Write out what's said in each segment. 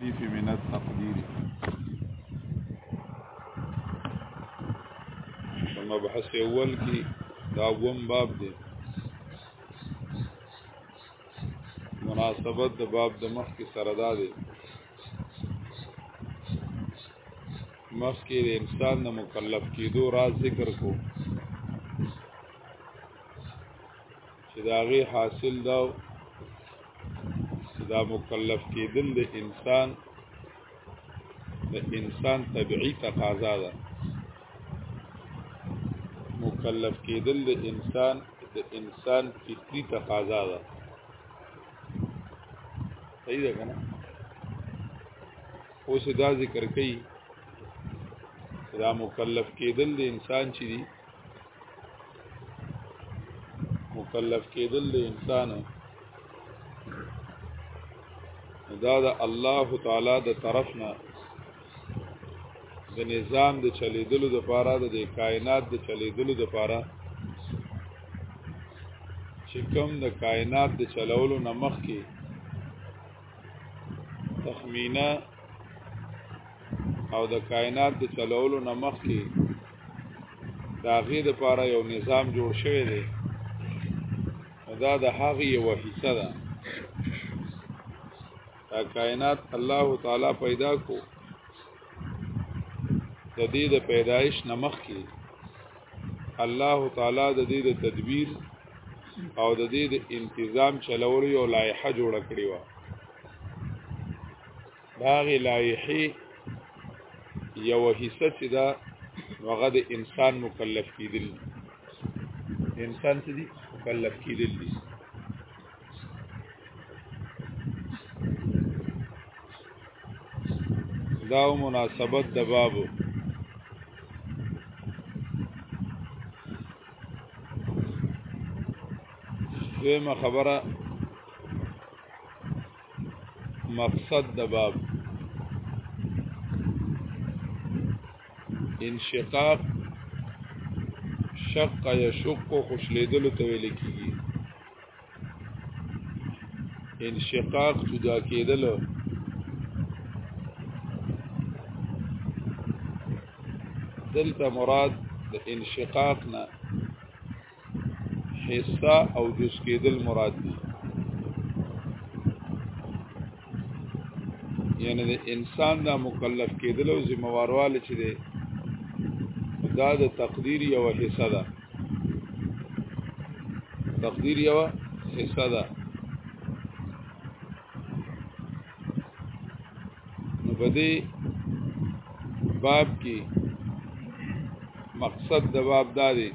تخفیف من التقدیر مبحث اول کې دا وم باب دی مناسبت د باب د مخ کې سره دا دی مخ کې د انسان د مکلف کېدو راز ذکر کو چې د هغې حاصل دا چې دا مکلف کېدل د انسان د انسان طبیعي تقاضا ده مکلف کېدل د انسان د انسان فطري تقاضا ده صحیح ده کنه اوس دا ذکر کوي دا مکلف کېدل د انسان چې دي مکلف کېدل د انسان دا د الله تعالی د طرف نه د نظام د چلیدلو د پاره د کائنات د چلیدلو د پاره چې کوم د کائنات د چلولو نمخ کې تخمینه او د کائنات د چلولو نمخ کې د هغې دپاره یو نظام جوړ شوی دی نو دا د هغې یوه حصه ده دا کائنات الله تعالی پیدا کو د دې د پیدایش نمخ کې الله تعالی د دې د تدبیر او د دې د انتظام چلولو یو لایحه جوړه کړې وه داغه لایحه یو حصہ چې دا هغه د انسان مکلف کیدل انسان څه دي مکلف کیدل دي دا مناسبت د بابو دویمه خبره مقصد د باب انشقاق شق یا شق خوشلیدلو ته ویل کیږي انشقاق جدا کېدل دلته مراد د انشقاق نه حصہ او جز کېدل مراد دي یعنی د انسان دا مکلف کېدل او ذمہوارواله چې ده دا د تقدیر یو حصہ ده تقدیر یو حصہ ده په دې باب کې مقصد د باب دا دی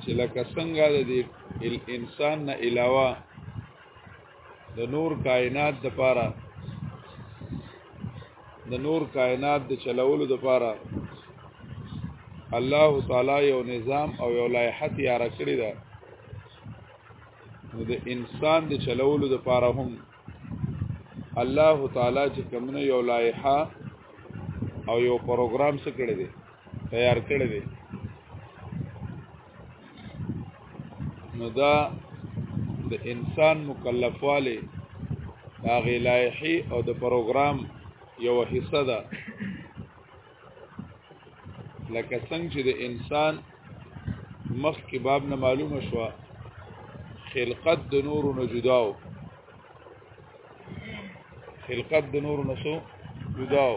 چې لکه څنګه د دې انسان نه علاوه د نور کائنات د پاره د نور کائنات د چلولو د پاره الله تعالی یو نظام او یو لایحه تیار کړی ده نو د انسان د چلولو د پاره هم الله تعالی چې کومنه یو لایحه او یو پروګرام څه کړی دی تیار کړی دی نو دا د انسان مکلفواله دا غی لایحه او د پروګرام یو حصہ ده لکه څنګه چې د انسان مخ کې باب نه معلومه شو خلقت د نور نه جداو خلقت د نور نه سو جداو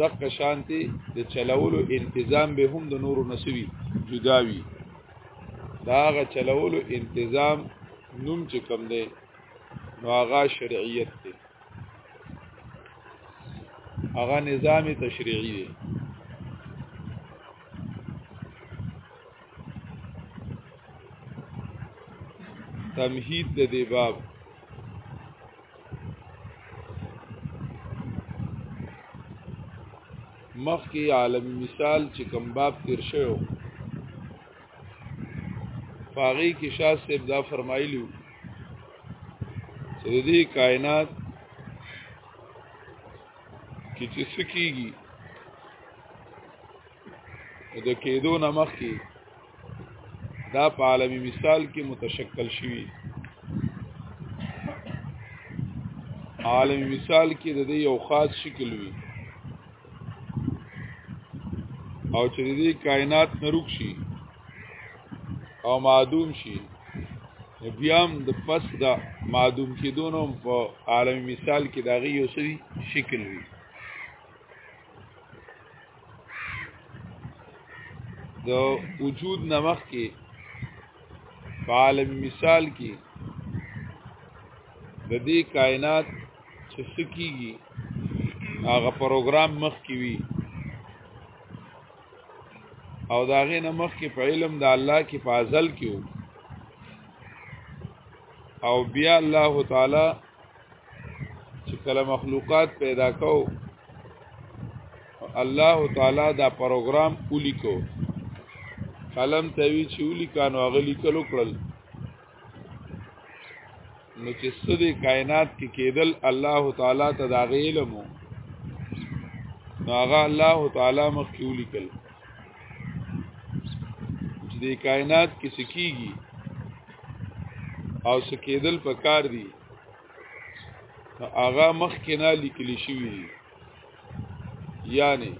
دغه شانتي د چلولو انتظام به هم د نور نه سوي جداوي داغه چلولو انتظام نوم چې کم دی نو هغه شرعیت دی هغه نظام تشریعي دی تمهید د دې باب مخکې عالم مثال چې کوم باب تیر شوی پاغي کې شاه صاحب دا فرمایلیو چې دې کائنات کې چې سکیږي د کېدو نمخ کې دا په عالمي مثال کې متشکل شوی عالمي مثال کې د دې یو خاص شکل وي او چې دې کائنات نروک شي او معدوم شي بیا هم د پس د معدوم کېدونو په عالم مثال کې داغي یو سری شکل وي د وجود نمخ کې په عالم مثال کې د دې کائنات چې څه کیږي هغه پروګرام مخ کی وی او دا غې نه مخ کې په علم د الله کې فاضل کیو او بیا الله تعالی چې کله مخلوقات پیدا کو الله تعالی دا پروګرام ولیکو قلم ته وی چې ولیکانو هغه لیکلو کړل نو چې سدي کائنات کې کېدل الله تعالی ته دا علم نو هغه الله تعالی مخ کې ولیکل چې د کائنات کې سکیږي او سکیدل په کار دي هغه مخ کې نه لیکل شوی یعنی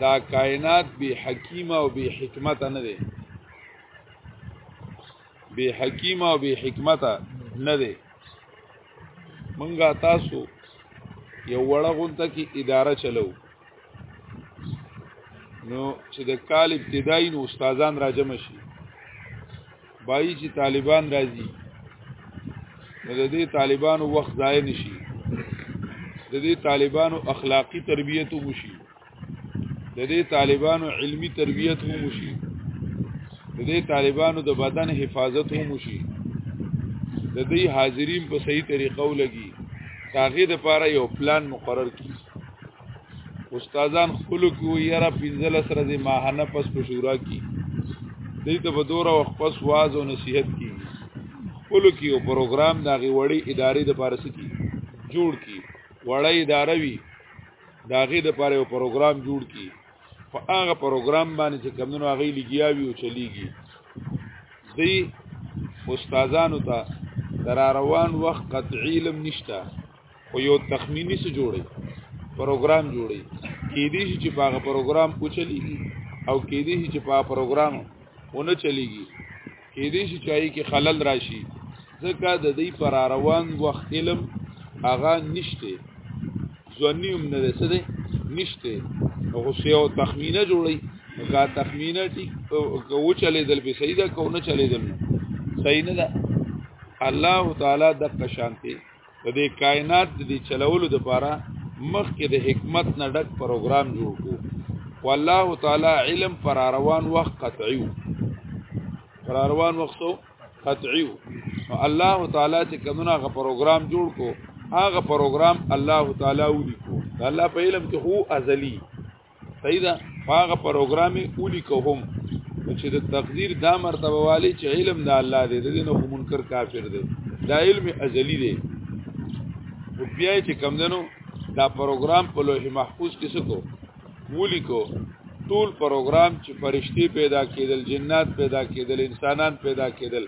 دا کائنات به حکیمه او به حکمت نه ده بے حکیم او بے حکمت نه دی منګه تاسو یو وړه غونته کې اداره چلو نو چې د کال ابتدایي نو استادان راجم شي بای چې طالبان راځي نو د دې طالبانو وخت ضایع نشي د دې طالبانو اخلاقی تربیته وشي د دې طالبانو علمی تربیت هم وشي د دې طالبانو د بدن حفاظت هم وشي د دې حاضرین په صحیح طریقه ولګي تاغه د پاره یو پلان مقرر کی استادان خپل کو یرا 15 سره د ماهانه پس په شورا کی دې ته په دوره وخت پس واز او نصیحت کی خپل کی یو پروګرام داغه وړي ادارې د پاره سکی جوړ کی وړي اداره وی دا غي د پاره یو پروګرام جوړ کی په هغه پروګرام باندې چې کمونو هغه لګیا وی او چلیږي دی استادانو ته تر روان وخت قطعی علم نشته خو یو تخمینی سره جوړي پروګرام جوړي کې دې چې په هغه پروګرام او چلیږي او کې دې چې په پروګرام ونه چلیږي کې دې شي چای کې خلل راشي ځکه د دې پر روان وخت علم هغه نشته ځونی هم نه څه دی نشته غوسه او تخمینه جوړي کا تخمینه ټی کو چلے دل به صحیح ده کو نه چلے دل صحیح نه ده الله تعالی د قشانته د دې کائنات د دې چلولو لپاره مخکې د حکمت نه ډک پروګرام جوړ کو والله تعالی علم پر روان وخت قطعي پر روان وخت قطعي الله تعالی چې کمنه غ پروګرام جوړ کو هغه پروګرام الله تعالی ولیکو الله په علم کې هو ازلی صحیح ده هغه پروګرام اولی کوم چې د تقدیر دا مرتبه والی چې علم د الله دی د دې نو منکر کافر دی دا علم ازلی دی او بیا چې کم دنو دا پروګرام په لوح محفوظ کې سکو ولی کو ټول پروګرام چې فرشتي پیدا کېدل جنات پیدا کېدل انسانان پیدا کېدل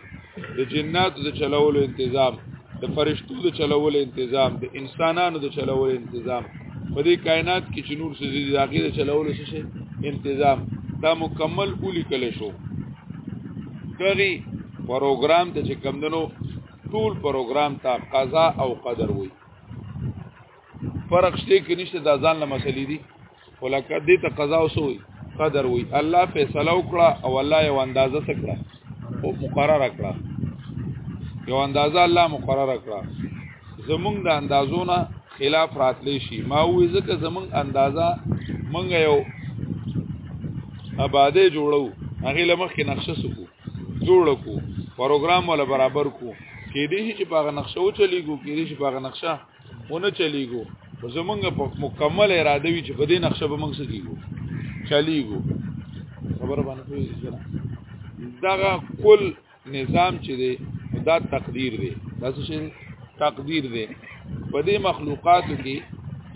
د جناتو د چلولو تنظیم د فرشتو د چلولو تنظیم د انسانانو د چلولو تنظیم په دې کائنات کې چې نور څه دي د هغې د چلولو څه شي تنظیم دا مکمل اولی کلی شو دغی پروګرام ته چې کمدنو ټول پروګرام ته قضا او قدر وي فرق شته کې نشته دا ځان له مسلې دي ولکه دې ته قضا وسوي قدر وي الله فیصله وکړه او الله یو اندازه سکړه او مقرر کړه یو اندازه الله مقرر کړه زمونږ د اندازونه خلاف راتلی شي ما وې ځکه زمونږ اندازه مونږ یو آباده جوړو هغه لمخې نقشه سکو جوړ کو پروګرام ولا برابر کو کې دې چې په نقشه و چلیږو کې دې چې په نقشه ونه چلیګو خو زمونږ په مکمل اراده وی چې په دې نقشه به موږ سکیګو چلیګو خبر باندې کوي دغه کل نظام چې دی دا تقدیر دی دا څه شي تقدیر دی په دې مخلوقاتو کې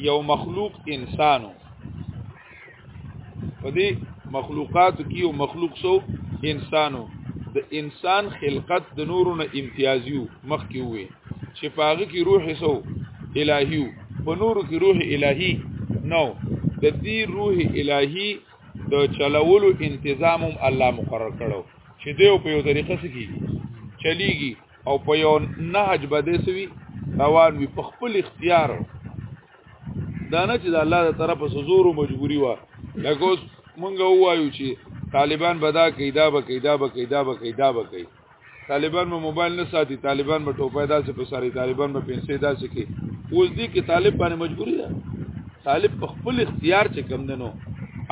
یو مخلوق انسانو په دې مخلوقات کې او مخلوق سو انسانو د انسان خلقت د نورو نه امتیازیو مخ کې وي چې پاغه کې روح سو الهیو په نورو کې روح الهی نو د دې روح الهی د چلولو انتظام هم الله مقرر کړو چې دیو په یو طریقه سکی چلیږي او په یو نهج باندې سوي روان وي په خپل اختیار دا نه چې د الله تر طرفه سزور او مجبوری و لکه اوس مونږ وایو چې طالبان بدا کیدا به کیدا به کیدا به کیدا به کوي طالبان مو موبایل نه ساتي طالبان مو ټوپه داسې په ساري طالبان مو پنسې داسې کې اوس دي کې طالب باندې مجبوری ده طالب په خپل اختیار چې کم دنو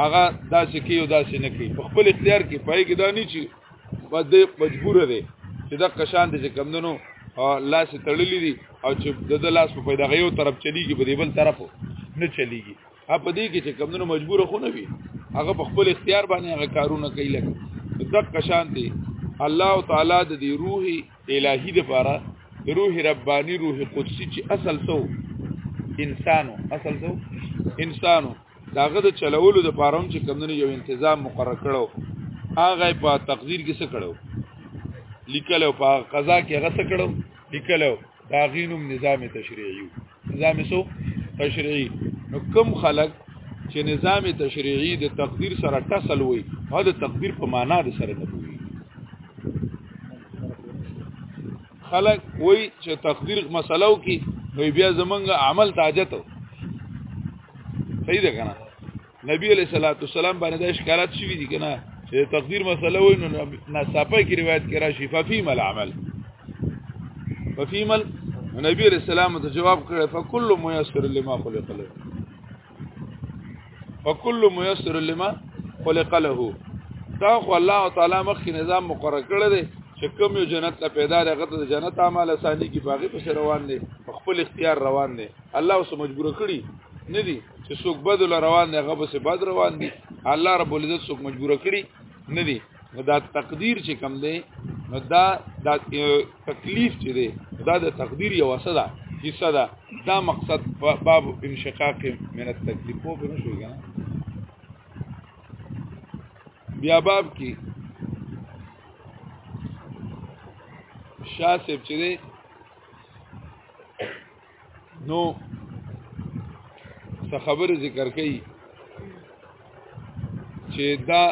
هغه داسې کې او داسې نه کوي په خپل اختیار کې پای کې دا نه چی بس دې مجبور دی چې د قشان د کمندونو لاس تړلې دي او چې د لاس په پیدا غيو طرف چلیږي په دې بل طرف نه چلیږي په دې کې چې کمندونو مجبور خو نه وي هغه په خپل اختیار باندې هغه کارونه کوي لکه د قشان دی الله تعالی د دې روح الهي د پاره روح رباني روح قدسي چې اصل سو انسانو اصل سو انسانو داغه د چلولو د پاره هم چې کمونه یو تنظیم مقرر کړو هغه په تقدیر کې څه کړو لیکل او په قضا کې هغه څه کړو لیکل او دا غینوم نظام تشریعي نظام سو تشریعي نو کم خلک چې نظام تشریعي د تقدیر سره ټسل وي او د تقدیر په معنا د سره نه خلق وای چې تقدیر مسلو کې نو بیا زمونږ عمل تاجته صحیح ده کنه نبی علیہ الصلوۃ والسلام باندې د اشکالات شوی دي کنه چې تقدیر مسله وای نو ناصافه کې روایت کرا شي ففیم العمل ففیم نبی علیہ السلام ته جواب کړ فکل میسر لما خلق له فكل ميسر لما خلق له دا خو الله تعالی مخکې نظام مقرر کړی دی چې کوم یو جنت ته پیدا دی هغه د جنت اعمال اسانی کی باغی پس روان دی خپل اختیار روان دی الله اوس مجبور کړی نه دی چې څوک بدل روان دی هغه بس بد روان دی الله رب العزت څوک مجبور کړی نه دی نو دا تقدیر چې کم دی نو دا دا تکلیف چې دی دا د تقدیر یو څه ده حصہ ده دا مقصد باب انشقاق من التکلیف په نو شوی کنه بیا باب کې شاسب چې دی نو څه خبره ذکر کړي چې دا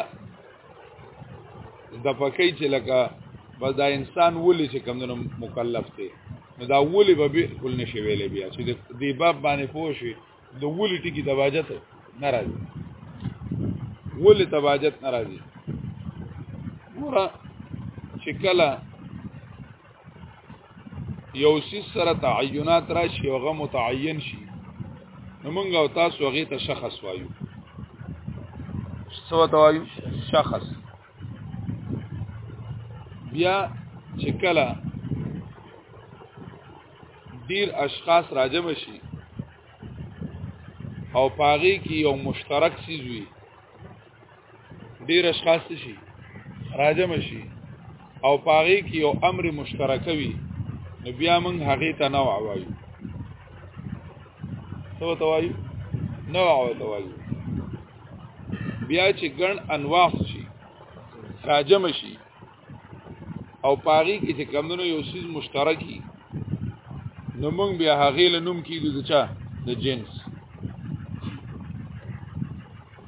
د پکې چې لکه بس دا انسان ولې چې کمونه مکلف دی نو دا ولې به بالکل نشي ویلې بیا چې د باب باندې پوه شي د ولې ټکی تباجت ناراضي ولې تباجت ناراضي ګوره چې کله یو سیس سره تعینات راشي او هغه متعین شي نو موږ او تاسو هغه ته شخص وایو څه وایو شخص بیا چې کله ډیر اشخاص راجم شي او پاغي کې یو مشترک سیز وي ډیر اشخاص شي راجم شي او پاغي کې یو امر مشترک وي نو بیا موږ هغه ته نوع وایو څه وایو نوع وایو بیا چې ګڼ انواع شي راجم شي او پاغي کې چې کمونو یو سیز مشترکي نو موږ بیا هغه له نوم کیږي د چا د جنس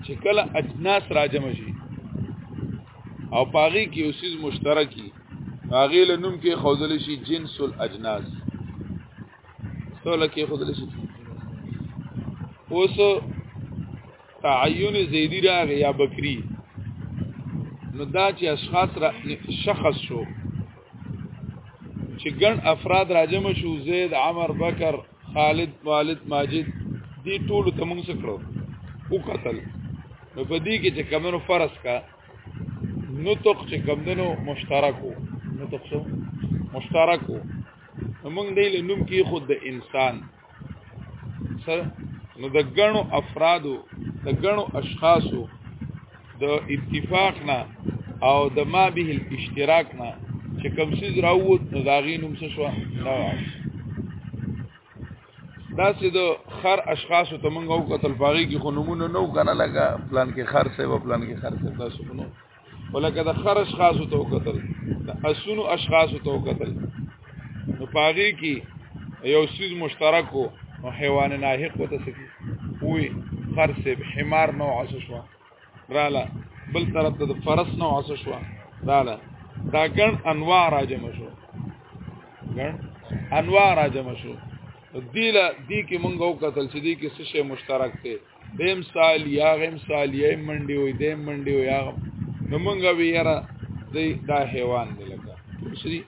چې کله اجناس راجم شي او پاغي کې یو سیز مشترکي هغه له نوم کې خوذل شي جنس الاجناس سوله کې خود لشي اوس تعین زیدی راغی یا بکری نو دا چې اشخاص را شخص شو چې ګڼ افراد راجم شو زید عمر بکر خالد والد ماجد دی ټول ته موږ سکړو او قتل نو په دې کې چې کمنو فرض کا نطق چې کمدنو مشترکو نطق شو مشترکو موږ دی له نوم کې خود د انسان سره نو د ګڼو افرادو د ګڼو اشخاصو د اتفاق نه او د ما به الاشتراک نه چې کوم څه راووت نو دا غي نوم څه شو دا دا چې د خر اشخاص ته مونږ او قتل پاغي کې خو نمونه نو کنه لګا پلان کې خر سه و پلان کې خر سه تاسو نو ولکه د خر اشخاصو ته وکتل د اسونو اشخاصو ته وکتل نو پاغي کې یو سیز مشترک او حیوان ناحق وته سکی وی خر سیب حمار نو عس شو رااله بل طرف ته د فرس نو عس شو رااله دا ګڼ انواع راجم شو ګڼ انواع راجم شو دیله دی کې مونږ وکتل چې دی کې څه شی مشترک دی دیم سال یا غیم سال یا منډي وي دیم منډي وي یا نو مونږ وی یاره دا حیوان دی لکه سری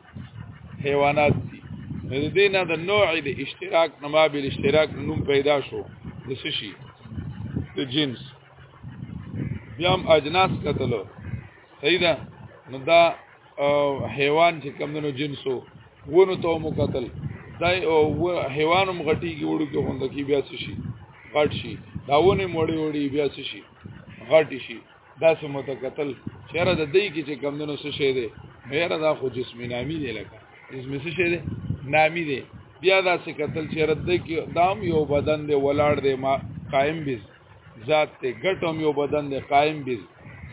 حیوانات دي نو د دې نه د نوع د اشتراک نه ما به اشتراک نوم پیدا شو د سشي د جنس بیا هم اجناس کتلو صحیح ده نو دا حیوان چې کمونو جنسو ونو ته مو قتل دا حیوانم غټي کې وړو کې غونډه کې بیا شي غټ شي دا ونه موړي وړي بیا شي غټ شي دا سمو ته قتل چیرې د دې کې چې کمونو څه شي دی مېره دا خو جسم نامي دی لکه جسم څه شي دی نامي دی بیا دا څه قتل چیرې د کې دام یو بدن دی ولاړ دی ما قائم بز ذات ته ګټم یو بدن د قائم به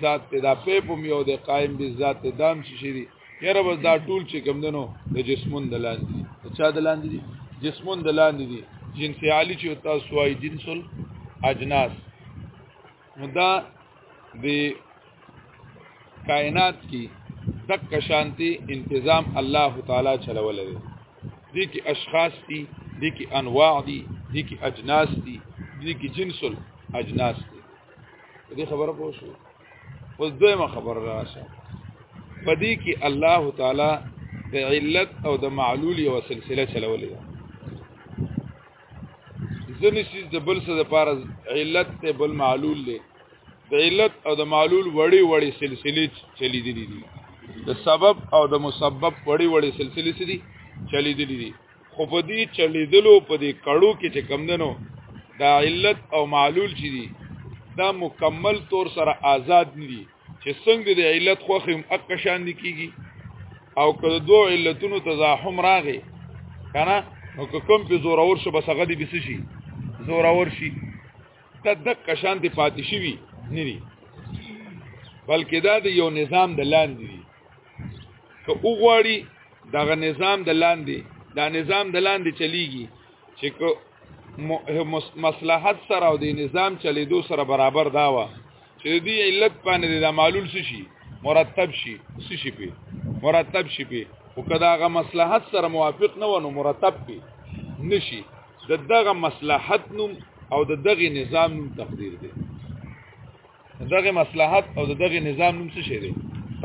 ذات ته دا پیپ هم یو د قائم به ذات ته دام شي شي یره بس دا ټول چې کم دنو د جسمون د لاندې دي چا د لاندې دي جسمون د لاندې دي جنس عالی چې تاسو وايي جنسل اجناس نو دا د کائنات کې دک شانتي انتظام الله تعالی چلول دی دي کې اشخاص دي دي کې انواع دي دي کې اجناس دي دي کې جنس الاجناس دي دې خبره پوه شو اوس دویمه خبره راشه پدې کې الله تعالی د علت او د معلول یو سلسله چلولې ده ځنې سیز د بل څه د پاره علت ته بل معلول دی د علت او د معلول وړي وړي سلسله چلی دي دي د سبب او د مسبب وړي وړي سلسله سي دي چلی دي دي خو په دې چلی دلو په دې کړو کې چې کم دنو دا علت او معلول چي دي دا مکمل طور سره آزاد دي چې څنګه د علت خوخه هم اق شان دي کیږي او که دوه علتونو تزاحم راغی کنه نو که کوم په زور اور شو بس هغه دي بس شي زور اور شي ته د کشان دي پاتې شي وي نه دي بلکې دا د یو نظام د لاندې دي که وګواړي دغه نظام د لاندې دا نظام د لاندې چلیږي چې مصلحت سره او د نظام چلیدو سره برابر داوه چې د دې علت باندې د معلول څه شي مرتب شي څه شي په مرتب شي په او کدا هغه مصلحت سره موافق نه ونه مرتب پی نشي د دغه مصلحت نوم او د دغه نظام نوم تقدیر دی دغه مصلحت او د دغه نظام نوم څه شي دی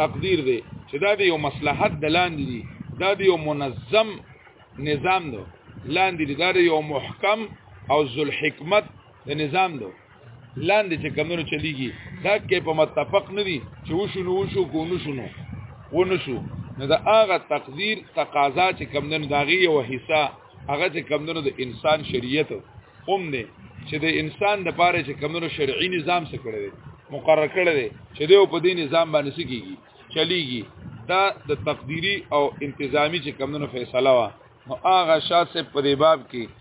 تقدیر دی چې دا دی یو مصلحت د لاندې دی دا دی یو منظم نظام دی لاندې دی دا دی یو محکم او ذل حکمت د نظام دی لاندې چې کمونو چلیږي دا کې په متفق نه دي چې وشو نو وشو کو نو شنو و نو شو نو دا هغه تقدیر تقاضا چې کمونو داغي او حصہ هغه چې کمونو د انسان شریعت هم نه چې د انسان د پاره چې کمونو شرعي نظام څخه کړی مقرر کړی دی چې دی په دې نظام باندې سکیږي چلیږي دا د تقدیری او انتظامی چې کمونو فیصله وا نو هغه شاسه په دې باب کې